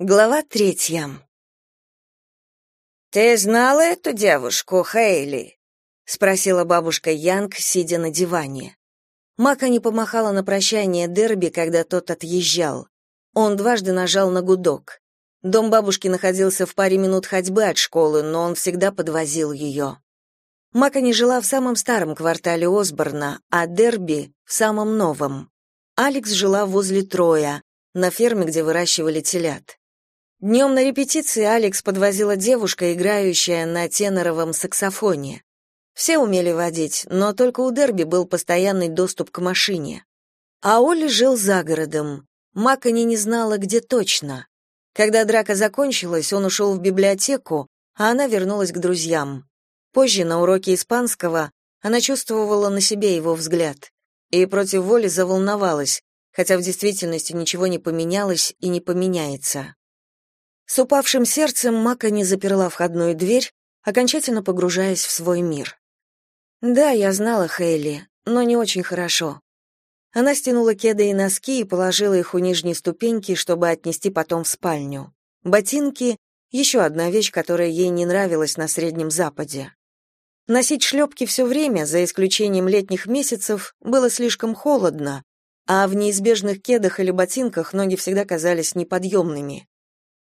Глава третья. «Ты знала эту девушку, Хейли?» — спросила бабушка Янг, сидя на диване. Мака не помахала на прощание Дерби, когда тот отъезжал. Он дважды нажал на гудок. Дом бабушки находился в паре минут ходьбы от школы, но он всегда подвозил ее. Мака не жила в самом старом квартале Осборна, а Дерби — в самом новом. Алекс жила возле Троя, на ферме, где выращивали телят. Днем на репетиции Алекс подвозила девушка, играющая на теноровом саксофоне. Все умели водить, но только у Дерби был постоянный доступ к машине. А Оля жил за городом. Макани не знала, где точно. Когда драка закончилась, он ушел в библиотеку, а она вернулась к друзьям. Позже, на уроке испанского, она чувствовала на себе его взгляд и против воли заволновалась, хотя в действительности ничего не поменялось и не поменяется. С упавшим сердцем Мака не заперла входную дверь, окончательно погружаясь в свой мир. Да, я знала Хейли, но не очень хорошо. Она стянула кеды и носки и положила их у нижней ступеньки, чтобы отнести потом в спальню. Ботинки — еще одна вещь, которая ей не нравилась на Среднем Западе. Носить шлепки все время, за исключением летних месяцев, было слишком холодно, а в неизбежных кедах или ботинках ноги всегда казались неподъемными.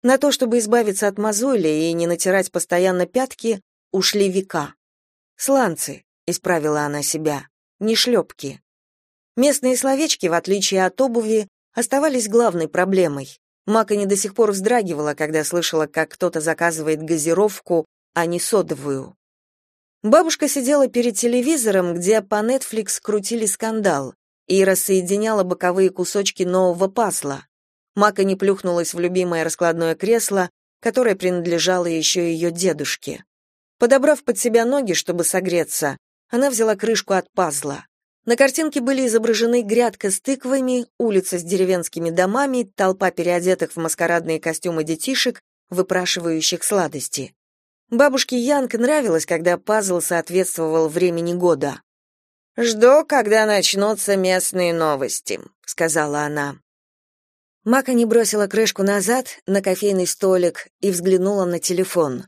На то, чтобы избавиться от мозоли и не натирать постоянно пятки, ушли века. Сланцы, исправила она себя, не шлепки. Местные словечки, в отличие от обуви, оставались главной проблемой. Мака не до сих пор вздрагивала, когда слышала, как кто-то заказывает газировку, а не содовую. Бабушка сидела перед телевизором, где по Netflix крутили скандал, и рассоединяла боковые кусочки нового пасла. Мака не плюхнулась в любимое раскладное кресло, которое принадлежало еще ее дедушке. Подобрав под себя ноги, чтобы согреться, она взяла крышку от пазла. На картинке были изображены грядка с тыквами, улица с деревенскими домами, толпа переодетых в маскарадные костюмы детишек, выпрашивающих сладости. Бабушке Янг нравилось, когда пазл соответствовал времени года. «Жду, когда начнутся местные новости», — сказала она. Мака бросила крышку назад на кофейный столик и взглянула на телефон.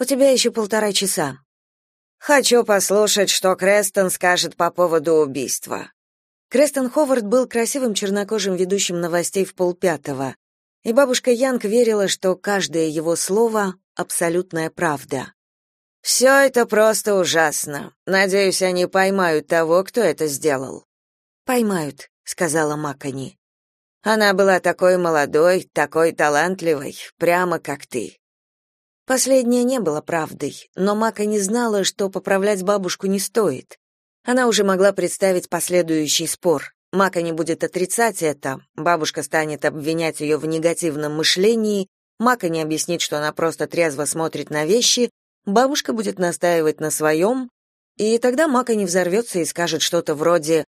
«У тебя еще полтора часа». «Хочу послушать, что Крестон скажет по поводу убийства». Крестон Ховард был красивым чернокожим ведущим новостей в полпятого, и бабушка Янг верила, что каждое его слово — абсолютная правда. «Все это просто ужасно. Надеюсь, они поймают того, кто это сделал». «Поймают», — сказала Макани. Она была такой молодой, такой талантливой, прямо как ты. Последнее не было правдой, но Мака не знала, что поправлять бабушку не стоит. Она уже могла представить последующий спор. Мака не будет отрицать это, бабушка станет обвинять ее в негативном мышлении, Мака не объяснит, что она просто трезво смотрит на вещи, бабушка будет настаивать на своем, и тогда Мака не взорвется и скажет что-то вроде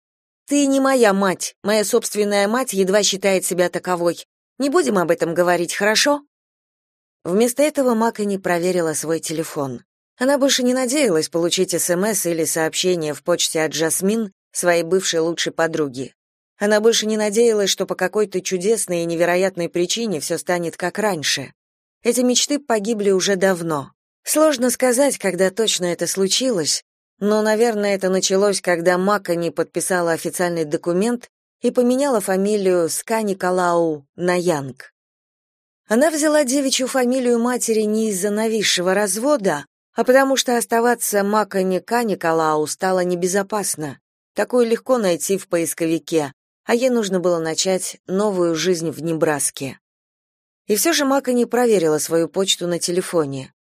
ты не моя мать. Моя собственная мать едва считает себя таковой. Не будем об этом говорить, хорошо? Вместо этого Мака не проверила свой телефон. Она больше не надеялась получить СМС или сообщение в почте от Жасмин, своей бывшей лучшей подруги. Она больше не надеялась, что по какой-то чудесной и невероятной причине все станет как раньше. Эти мечты погибли уже давно. Сложно сказать, когда точно это случилось, но, наверное, это началось, когда Макани подписала официальный документ и поменяла фамилию Ска Николау на Янг. Она взяла девичью фамилию матери не из-за нависшего развода, а потому что оставаться Макани Ка Николау стало небезопасно. Такое легко найти в поисковике, а ей нужно было начать новую жизнь в Небраске. И все же Макани проверила свою почту на телефоне.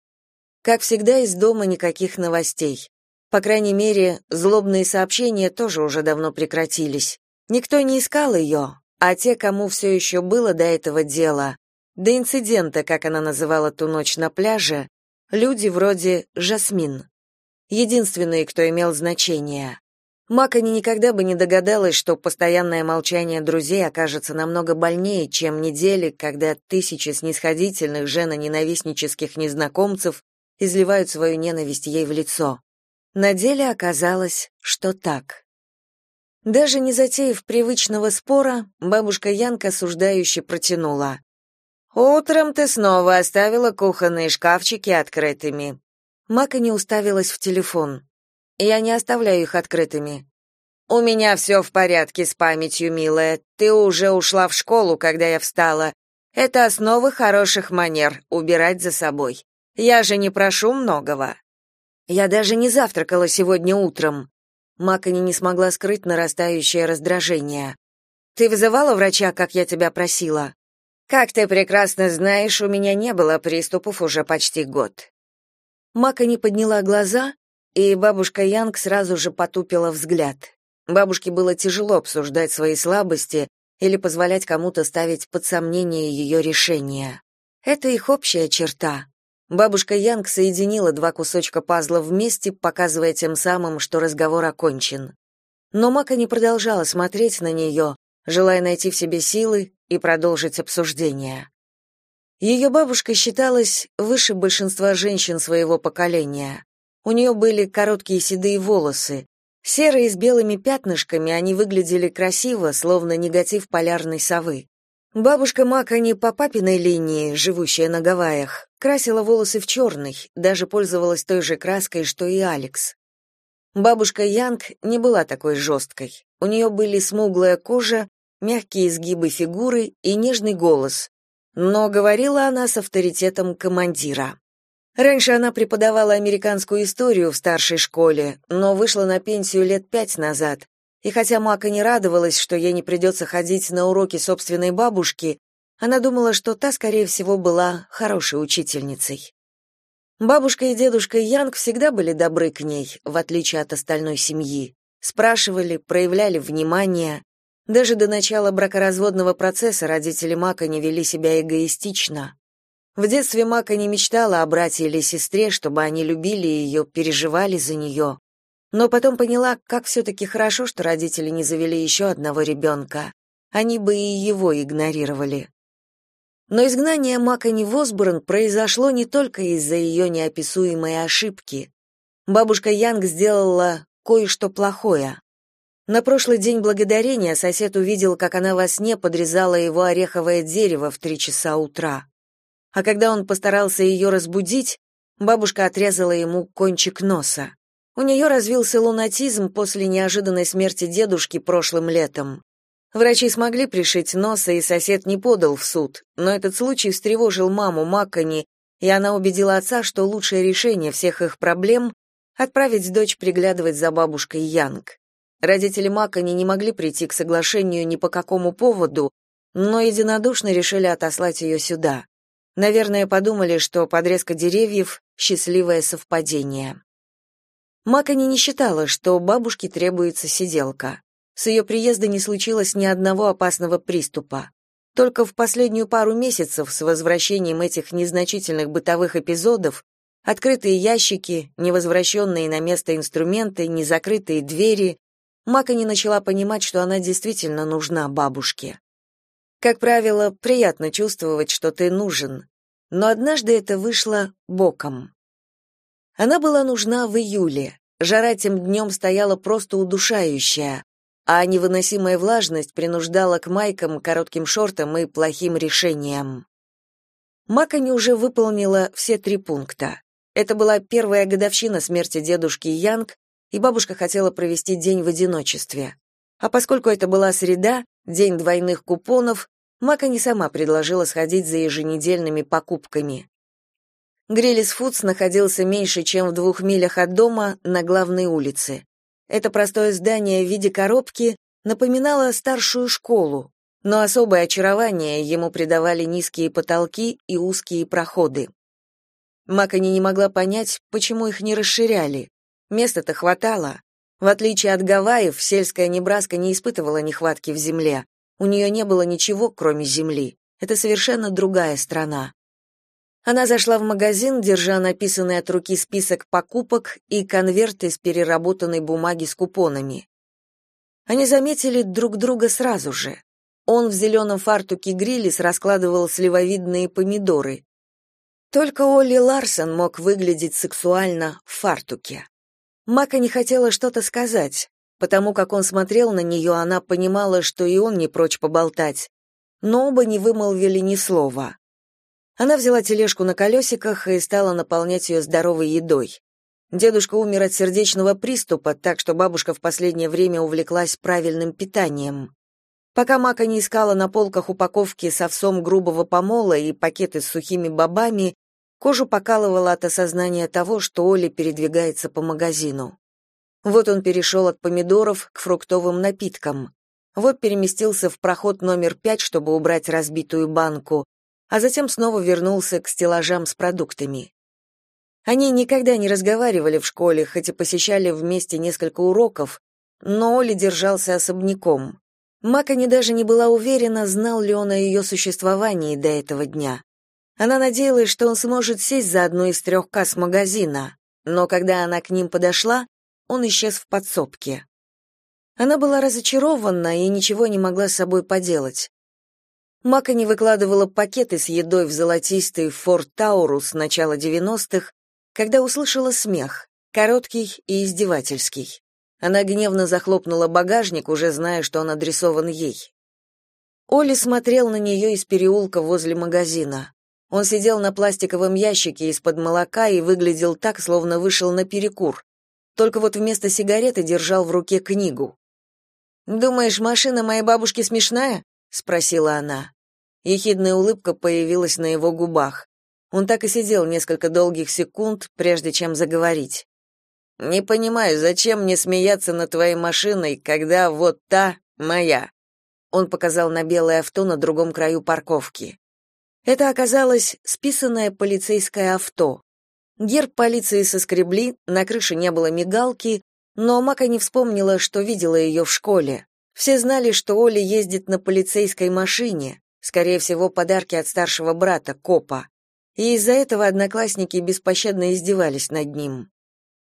Как всегда, из дома никаких новостей. По крайней мере, злобные сообщения тоже уже давно прекратились. Никто не искал ее, а те, кому все еще было до этого дела, до инцидента, как она называла ту ночь на пляже, люди вроде Жасмин. Единственные, кто имел значение. Макани никогда бы не догадалась, что постоянное молчание друзей окажется намного больнее, чем недели, когда тысячи снисходительных жена-ненавистнических незнакомцев изливают свою ненависть ей в лицо. На деле оказалось, что так. Даже не затеяв привычного спора, бабушка Янка осуждающе протянула. Утром ты снова оставила кухонные шкафчики открытыми. Мака не уставилась в телефон. Я не оставляю их открытыми. У меня все в порядке с памятью, милая. Ты уже ушла в школу, когда я встала. Это основа хороших манер убирать за собой. Я же не прошу многого. Я даже не завтракала сегодня утром. Макани не смогла скрыть нарастающее раздражение. Ты вызывала врача, как я тебя просила? Как ты прекрасно знаешь, у меня не было приступов уже почти год. Мака не подняла глаза, и бабушка Янг сразу же потупила взгляд. Бабушке было тяжело обсуждать свои слабости или позволять кому-то ставить под сомнение ее решения. Это их общая черта. Бабушка Янг соединила два кусочка пазла вместе, показывая тем самым, что разговор окончен. Но Мака не продолжала смотреть на нее, желая найти в себе силы и продолжить обсуждение. Ее бабушка считалась выше большинства женщин своего поколения. У нее были короткие седые волосы. Серые с белыми пятнышками они выглядели красиво, словно негатив полярной совы. Бабушка Мака не по папиной линии, живущая на Гавайях, красила волосы в черный, даже пользовалась той же краской, что и Алекс. Бабушка Янг не была такой жесткой. У нее были смуглая кожа, мягкие изгибы фигуры и нежный голос, но говорила она с авторитетом командира. Раньше она преподавала американскую историю в старшей школе, но вышла на пенсию лет пять назад, и хотя Мака не радовалась, что ей не придется ходить на уроки собственной бабушки, она думала, что та, скорее всего, была хорошей учительницей. Бабушка и дедушка Янг всегда были добры к ней, в отличие от остальной семьи. Спрашивали, проявляли внимание, даже до начала бракоразводного процесса родители Мака не вели себя эгоистично. В детстве Мака не мечтала о брате или сестре, чтобы они любили ее, переживали за нее. Но потом поняла, как все-таки хорошо, что родители не завели еще одного ребенка. Они бы и его игнорировали. Но изгнание Макани в Осборн произошло не только из-за ее неописуемой ошибки. Бабушка Янг сделала кое-что плохое. На прошлый день благодарения сосед увидел, как она во сне подрезала его ореховое дерево в три часа утра. А когда он постарался ее разбудить, бабушка отрезала ему кончик носа. У нее развился лунатизм после неожиданной смерти дедушки прошлым летом. Врачи смогли пришить носа, и сосед не подал в суд, но этот случай встревожил маму Маккани, и она убедила отца, что лучшее решение всех их проблем — отправить дочь приглядывать за бабушкой Янг. Родители Макани не могли прийти к соглашению ни по какому поводу, но единодушно решили отослать ее сюда. Наверное, подумали, что подрезка деревьев — счастливое совпадение. Макани не считала, что бабушке требуется сиделка. С ее приезда не случилось ни одного опасного приступа. Только в последнюю пару месяцев с возвращением этих незначительных бытовых эпизодов открытые ящики, невозвращенные на место инструменты, незакрытые двери, Мака не начала понимать, что она действительно нужна бабушке. Как правило, приятно чувствовать, что ты нужен, но однажды это вышло боком. Она была нужна в июле. Жара тем днем стояла просто удушающая, а невыносимая влажность принуждала к майкам, коротким шортам и плохим решениям. Макани уже выполнила все три пункта. Это была первая годовщина смерти дедушки Янг, и бабушка хотела провести день в одиночестве. А поскольку это была среда, день двойных купонов, Мака не сама предложила сходить за еженедельными покупками. Грилис Фудс находился меньше, чем в двух милях от дома на главной улице. Это простое здание в виде коробки напоминало старшую школу, но особое очарование ему придавали низкие потолки и узкие проходы. Макани не могла понять, почему их не расширяли. Места-то хватало. В отличие от Гавайев, сельская Небраска не испытывала нехватки в земле. У нее не было ничего, кроме земли. Это совершенно другая страна. Она зашла в магазин, держа написанный от руки список покупок и конверт из переработанной бумаги с купонами. Они заметили друг друга сразу же. Он в зеленом фартуке грилис раскладывал сливовидные помидоры. Только Олли Ларсон мог выглядеть сексуально в фартуке. Мака не хотела что-то сказать. Потому как он смотрел на нее, она понимала, что и он не прочь поболтать. Но оба не вымолвили ни слова. Она взяла тележку на колесиках и стала наполнять ее здоровой едой. Дедушка умер от сердечного приступа, так что бабушка в последнее время увлеклась правильным питанием. Пока Мака не искала на полках упаковки с овсом грубого помола и пакеты с сухими бобами, кожу покалывала от осознания того, что Оля передвигается по магазину. Вот он перешел от помидоров к фруктовым напиткам. Вот переместился в проход номер пять, чтобы убрать разбитую банку, а затем снова вернулся к стеллажам с продуктами. Они никогда не разговаривали в школе, хоть и посещали вместе несколько уроков, но Оля держался особняком. Макани даже не была уверена, знал ли он о ее существовании до этого дня. Она надеялась, что он сможет сесть за одну из трех касс магазина, но когда она к ним подошла, он исчез в подсобке. Она была разочарована и ничего не могла с собой поделать. Макани выкладывала пакеты с едой в золотистый Форд Таурус начала 90-х, когда услышала смех, короткий и издевательский. Она гневно захлопнула багажник, уже зная, что он адресован ей. Оли смотрел на нее из переулка возле магазина. Он сидел на пластиковом ящике из-под молока и выглядел так, словно вышел на перекур. Только вот вместо сигареты держал в руке книгу. «Думаешь, машина моей бабушки смешная?» — спросила она. Ехидная улыбка появилась на его губах. Он так и сидел несколько долгих секунд, прежде чем заговорить. «Не понимаю, зачем мне смеяться над твоей машиной, когда вот та моя?» Он показал на белое авто на другом краю парковки. Это оказалось списанное полицейское авто. Герб полиции соскребли, на крыше не было мигалки, но Мака не вспомнила, что видела ее в школе. Все знали, что Оля ездит на полицейской машине, скорее всего, подарки от старшего брата, копа и из-за этого одноклассники беспощадно издевались над ним.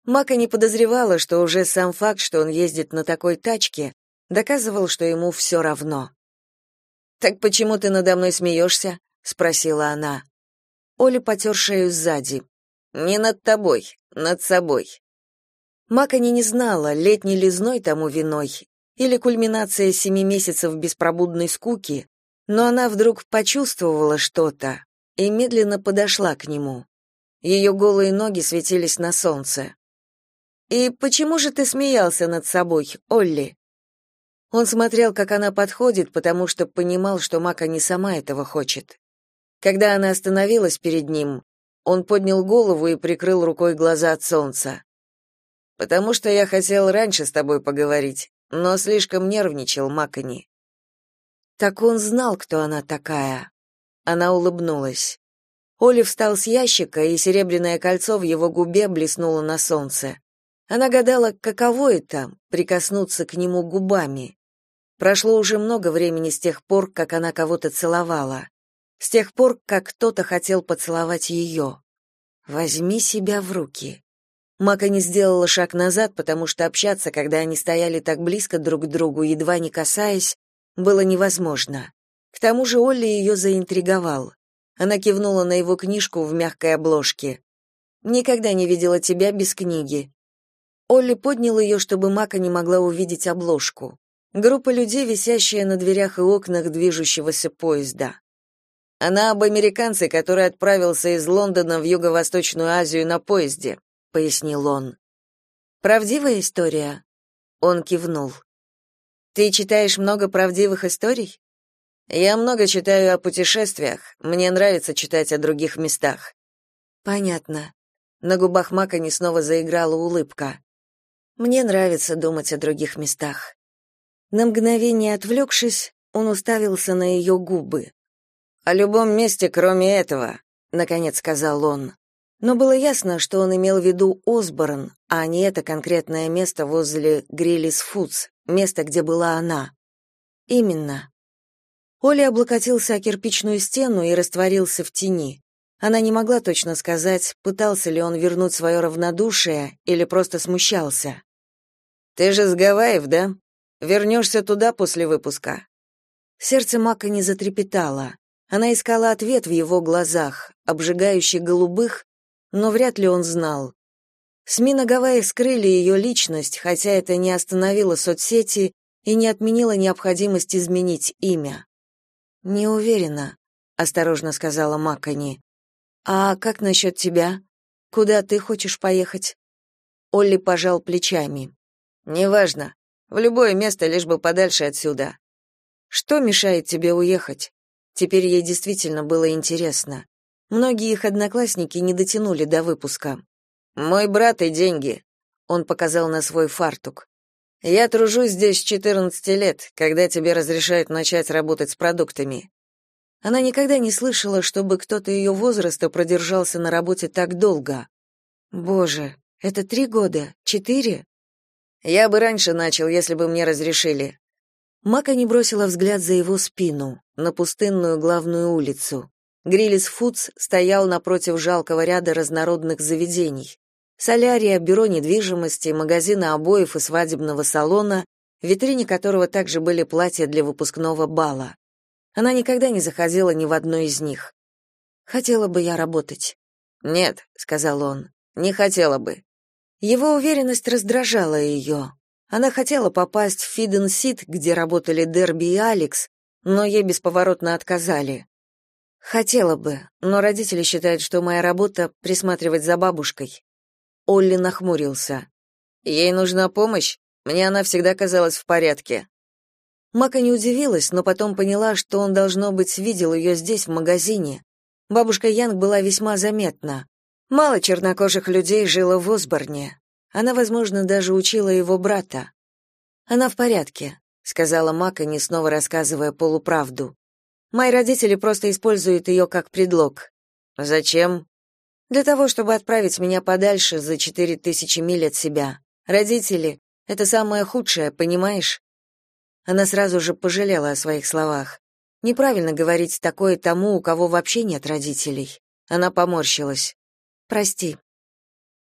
Мака не подозревала, что уже сам факт, что он ездит на такой тачке, доказывал, что ему все равно. «Так почему ты надо мной смеешься?» — спросила она. Оля потер шею сзади. «Не над тобой, над собой». Макани не знала, летний лизной тому виной или кульминация семи месяцев беспробудной скуки, но она вдруг почувствовала что-то, и медленно подошла к нему. Ее голые ноги светились на солнце. «И почему же ты смеялся над собой, Олли?» Он смотрел, как она подходит, потому что понимал, что Мака не сама этого хочет. Когда она остановилась перед ним, он поднял голову и прикрыл рукой глаза от солнца. «Потому что я хотел раньше с тобой поговорить, но слишком нервничал Макани». Так он знал, кто она такая. Она улыбнулась. Оли встал с ящика, и серебряное кольцо в его губе блеснуло на солнце. Она гадала, каково это — прикоснуться к нему губами. Прошло уже много времени с тех пор, как она кого-то целовала. С тех пор, как кто-то хотел поцеловать ее. «Возьми себя в руки». Мака не сделала шаг назад, потому что общаться, когда они стояли так близко друг к другу, едва не касаясь, было невозможно. К тому же Олли ее заинтриговал. Она кивнула на его книжку в мягкой обложке. «Никогда не видела тебя без книги». Олли поднял ее, чтобы Мака не могла увидеть обложку. Группа людей, висящая на дверях и окнах движущегося поезда. Она об американце, который отправился из Лондона в Юго-Восточную Азию на поезде, пояснил он. Правдивая история? Он кивнул. Ты читаешь много правдивых историй? Я много читаю о путешествиях. Мне нравится читать о других местах. Понятно. На губах Макани снова заиграла улыбка. Мне нравится думать о других местах. На мгновение отвлекшись, он уставился на ее губы. О любом месте, кроме этого, наконец сказал он. Но было ясно, что он имел в виду Осборн, а не это конкретное место возле Гриллис Фудс, место, где была она. Именно. Оля облокотился о кирпичную стену и растворился в тени. Она не могла точно сказать, пытался ли он вернуть свое равнодушие или просто смущался. «Ты же с Гавайев, да? Вернешься туда после выпуска?» Сердце Мака не затрепетало. Она искала ответ в его глазах, обжигающих голубых, но вряд ли он знал. СМИ на Гавайях скрыли ее личность, хотя это не остановило соцсети и не отменило необходимость изменить имя. Не уверена. осторожно сказала Макани. А как насчет тебя? Куда ты хочешь поехать? Олли пожал плечами. Неважно. В любое место, лишь бы подальше отсюда. Что мешает тебе уехать? Теперь ей действительно было интересно. Многие их одноклассники не дотянули до выпуска. Мой брат и деньги. Он показал на свой фартук. Я тружусь здесь с 14 лет, когда тебе разрешают начать работать с продуктами. Она никогда не слышала, чтобы кто-то ее возраста продержался на работе так долго. Боже, это три года? Четыре? Я бы раньше начал, если бы мне разрешили. Мака не бросила взгляд за его спину, на пустынную главную улицу. Грилис Фудс стоял напротив жалкого ряда разнородных заведений. Солярия, бюро недвижимости, магазина обоев и свадебного салона, в витрине которого также были платья для выпускного бала. Она никогда не заходила ни в одно из них. «Хотела бы я работать». «Нет», — сказал он, — «не хотела бы». Его уверенность раздражала ее. Она хотела попасть в Фиден Сит, где работали Дерби и Алекс, но ей бесповоротно отказали. Хотела бы, но родители считают, что моя работа — присматривать за бабушкой. Олли нахмурился. Ей нужна помощь? Мне она всегда казалась в порядке. Мака не удивилась, но потом поняла, что он, должно быть, видел ее здесь, в магазине. Бабушка Янг была весьма заметна. Мало чернокожих людей жило в Осборне. Она, возможно, даже учила его брата. «Она в порядке», — сказала Мака, не снова рассказывая полуправду. «Мои родители просто используют ее как предлог». «Зачем?» «Для того, чтобы отправить меня подальше за четыре тысячи миль от себя. Родители — это самое худшее, понимаешь? Она сразу же пожалела о своих словах. Неправильно говорить такое тому, у кого вообще нет родителей. Она поморщилась. «Прости».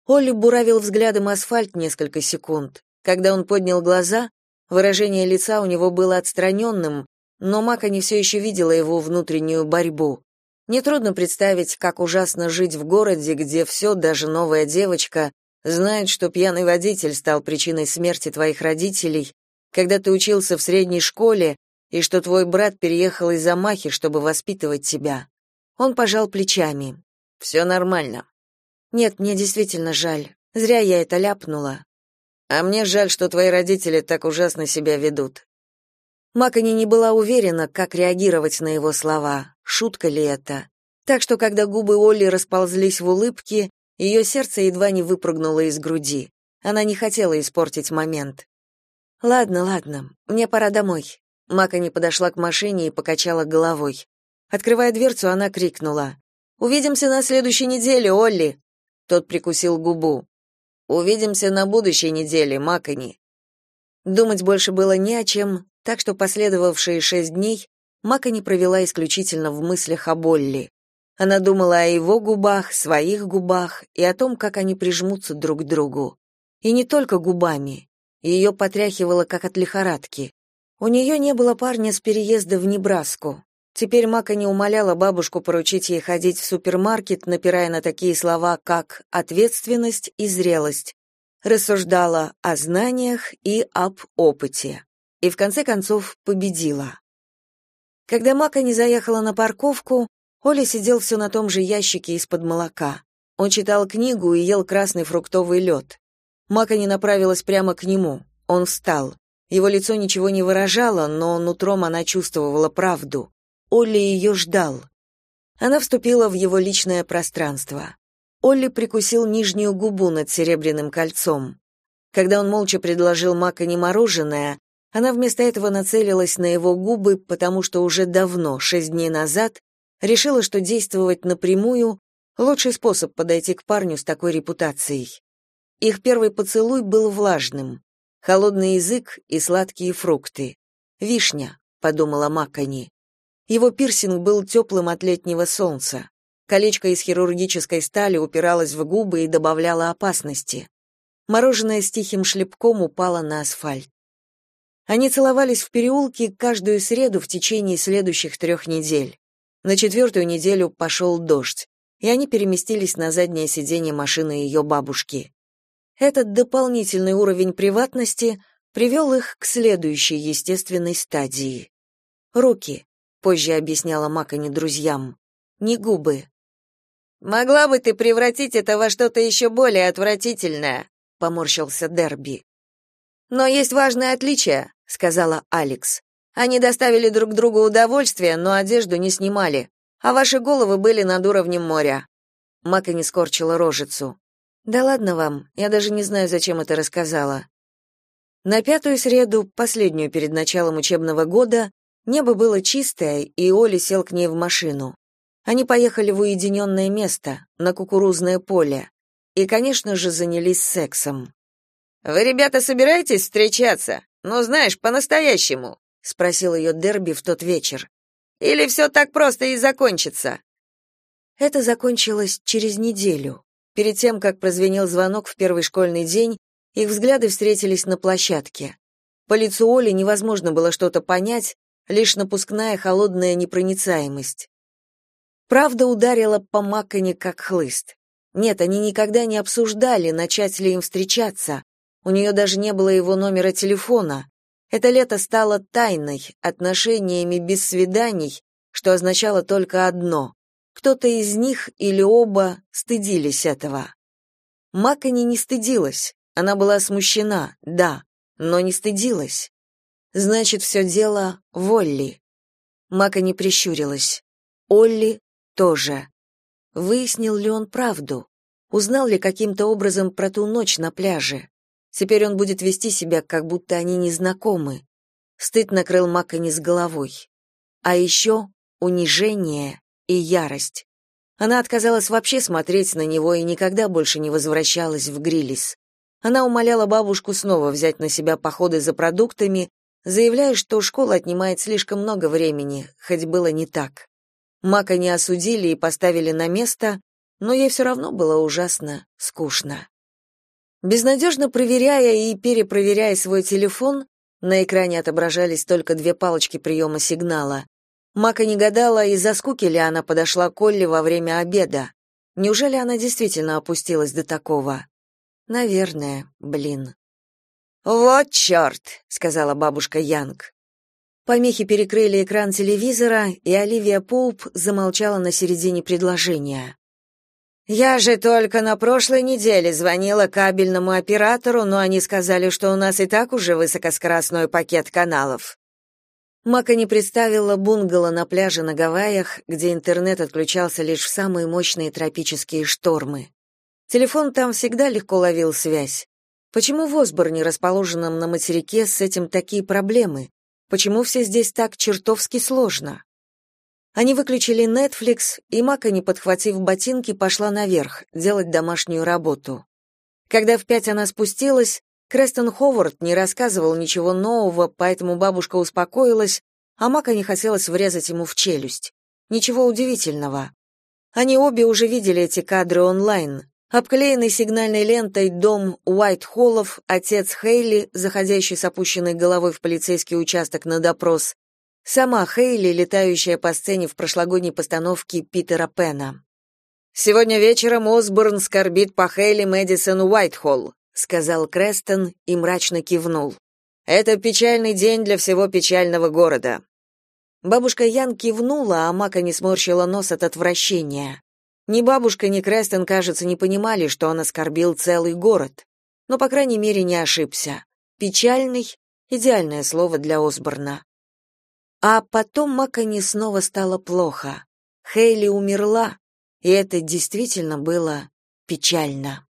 Олли буравил взглядом асфальт несколько секунд. Когда он поднял глаза, выражение лица у него было отстраненным, но Мака не все еще видела его внутреннюю борьбу. Нетрудно представить, как ужасно жить в городе, где все, даже новая девочка, знает, что пьяный водитель стал причиной смерти твоих родителей, когда ты учился в средней школе и что твой брат переехал из Амахи, чтобы воспитывать тебя. Он пожал плечами. «Все нормально. Нет, мне действительно жаль. Зря я это ляпнула. А мне жаль, что твои родители так ужасно себя ведут. Макани не была уверена, как реагировать на его слова, шутка ли это. Так что, когда губы Олли расползлись в улыбке, ее сердце едва не выпрыгнуло из груди. Она не хотела испортить момент. Ладно, ладно, мне пора домой. Мака не подошла к машине и покачала головой. Открывая дверцу, она крикнула: "Увидимся на следующей неделе, Олли". Тот прикусил губу. "Увидимся на будущей неделе, Макани". Думать больше было не о чем, так что последовавшие шесть дней Макани провела исключительно в мыслях о Болли. Она думала о его губах, своих губах и о том, как они прижмутся друг к другу. И не только губами. Ее потряхивало, как от лихорадки. У нее не было парня с переезда в Небраску. Теперь Мака не умоляла бабушку поручить ей ходить в супермаркет, напирая на такие слова, как «ответственность» и «зрелость». Рассуждала о знаниях и об опыте. И в конце концов победила. Когда Мака не заехала на парковку, Оля сидел все на том же ящике из-под молока. Он читал книгу и ел красный фруктовый лед. Мака не направилась прямо к нему. Он встал. Его лицо ничего не выражало, но нутром она чувствовала правду. Олли ее ждал. Она вступила в его личное пространство. Олли прикусил нижнюю губу над серебряным кольцом. Когда он молча предложил Мака не мороженое, она вместо этого нацелилась на его губы, потому что уже давно, шесть дней назад, решила, что действовать напрямую — лучший способ подойти к парню с такой репутацией. Их первый поцелуй был влажным. Холодный язык и сладкие фрукты. «Вишня», — подумала Маккани. Его пирсинг был теплым от летнего солнца. Колечко из хирургической стали упиралось в губы и добавляло опасности. Мороженое с тихим шлепком упало на асфальт. Они целовались в переулке каждую среду в течение следующих трех недель. На четвертую неделю пошел дождь, и они переместились на заднее сиденье машины ее бабушки. Этот дополнительный уровень приватности привел их к следующей естественной стадии. Руки. позже объясняла Макани друзьям. Не губы. Могла бы ты превратить это во что-то еще более отвратительное, поморщился Дерби. Но есть важное отличие, сказала Алекс. Они доставили друг другу удовольствие, но одежду не снимали, а ваши головы были над уровнем моря. Макани скорчила рожицу. Да ладно вам, я даже не знаю, зачем это рассказала. На пятую среду, последнюю перед началом учебного года, небо было чистое, и Оли сел к ней в машину. Они поехали в уединенное место, на кукурузное поле, и, конечно же, занялись сексом. «Вы, ребята, собираетесь встречаться? Ну, знаешь, по-настоящему?» — спросил ее Дерби в тот вечер. «Или все так просто и закончится?» Это закончилось через неделю. Перед тем, как прозвенел звонок в первый школьный день, их взгляды встретились на площадке. По лицу Оли невозможно было что-то понять, лишь напускная холодная непроницаемость. Правда ударила по Маккане как хлыст. Нет, они никогда не обсуждали, начать ли им встречаться. У нее даже не было его номера телефона. Это лето стало тайной, отношениями без свиданий, что означало только одно кто-то из них или оба стыдились этого. Макани не стыдилась, она была смущена, да, но не стыдилась. Значит, все дело в Олли. Мака не прищурилась. Олли тоже. Выяснил ли он правду? Узнал ли каким-то образом про ту ночь на пляже? Теперь он будет вести себя, как будто они не знакомы. Стыд накрыл Макани с головой. А еще унижение и ярость. Она отказалась вообще смотреть на него и никогда больше не возвращалась в Грилис. Она умоляла бабушку снова взять на себя походы за продуктами, заявляя, что школа отнимает слишком много времени, хоть было не так. Мака не осудили и поставили на место, но ей все равно было ужасно скучно. Безнадежно проверяя и перепроверяя свой телефон, на экране отображались только две палочки приема сигнала. Мака не гадала, из-за скуки ли она подошла к Олли во время обеда. Неужели она действительно опустилась до такого? Наверное, блин. «Вот черт!» — сказала бабушка Янг. Помехи перекрыли экран телевизора, и Оливия Поуп замолчала на середине предложения. «Я же только на прошлой неделе звонила кабельному оператору, но они сказали, что у нас и так уже высокоскоростной пакет каналов. Мака не представила бунгало на пляже на Гавайях, где интернет отключался лишь в самые мощные тропические штормы. Телефон там всегда легко ловил связь. Почему в Осборне, расположенном на материке, с этим такие проблемы? Почему все здесь так чертовски сложно? Они выключили Netflix, и Мака, не подхватив ботинки, пошла наверх, делать домашнюю работу. Когда в пять она спустилась, Крестон Ховард не рассказывал ничего нового, поэтому бабушка успокоилась, а Мака не хотелось врезать ему в челюсть. Ничего удивительного. Они обе уже видели эти кадры онлайн. Обклеенный сигнальной лентой дом Уайт-Холлов, отец Хейли, заходящий с опущенной головой в полицейский участок на допрос, сама Хейли, летающая по сцене в прошлогодней постановке Питера Пена. «Сегодня вечером Осборн скорбит по Хейли Мэдисон Уайтхолл сказал Крестон и мрачно кивнул. Это печальный день для всего печального города. Бабушка Ян кивнула, а Мака не сморщила нос от отвращения. Ни бабушка, ни Крестон, кажется, не понимали, что он оскорбил целый город. Но, по крайней мере, не ошибся. Печальный — идеальное слово для Осборна. А потом Макани снова стало плохо. Хейли умерла, и это действительно было печально.